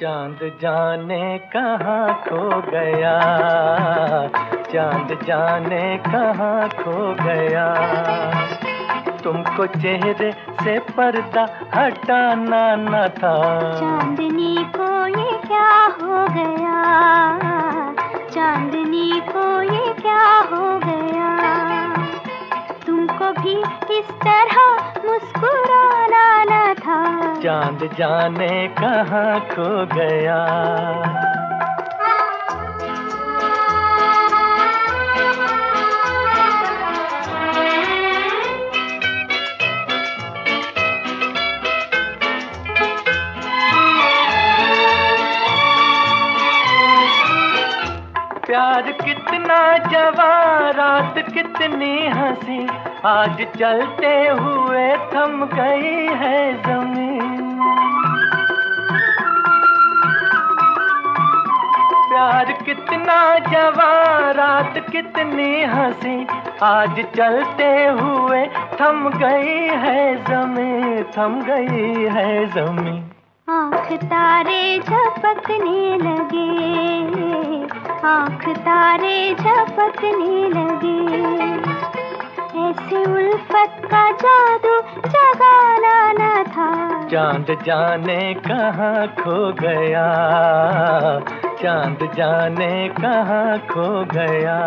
चाँद जाने कहाँ खो गया? चाँद जाने कहाँ खो गया? तुमको चेहरे से पर्दा हटाना न था। चांदनी को ये क्या हो गया? चांदनी को ये क्या हो गया? तुमको भी इस तरह मुस्कुराना था। चाँद जाने कहाँ खो गया। प्यार कितना जवा रात कितनी हँसी। आज चलते हुए थम गई है ज़मीन। प्यार कितना जवा रात कितनी हँसी। आज चलते हुए थम गई है जमी थम गई है जमी आँख तारे झपकने लगे, आँख तारे झपकने जादू जगाना न था। चाँद जाने कहाँ खो गया? चाँद जाने कहाँ खो गया?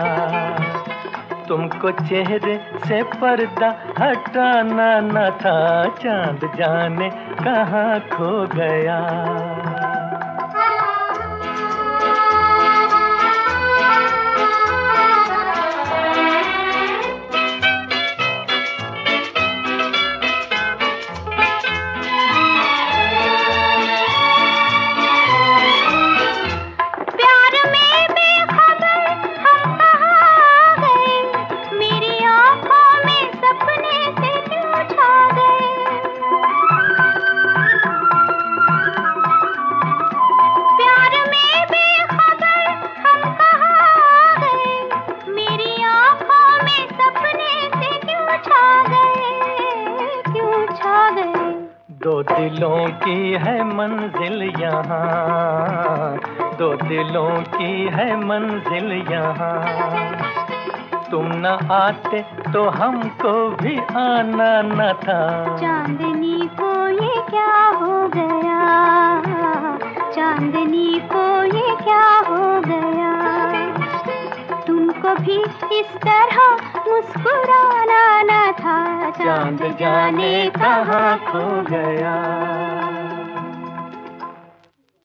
तुमको चेहरे से पर्दा हटाना न था। चाँद जाने कहाँ खो गया? दो दिलों की है मंजिल यहाँ। दो दिलों की है मंजिल यहाँ। तुम न आते तो हमको भी आना न था। चांदनी को ये क्या हो गया? चांदनी को इस तरह मुस्कुराना न था। चाँद जाने कहाँ खो गया।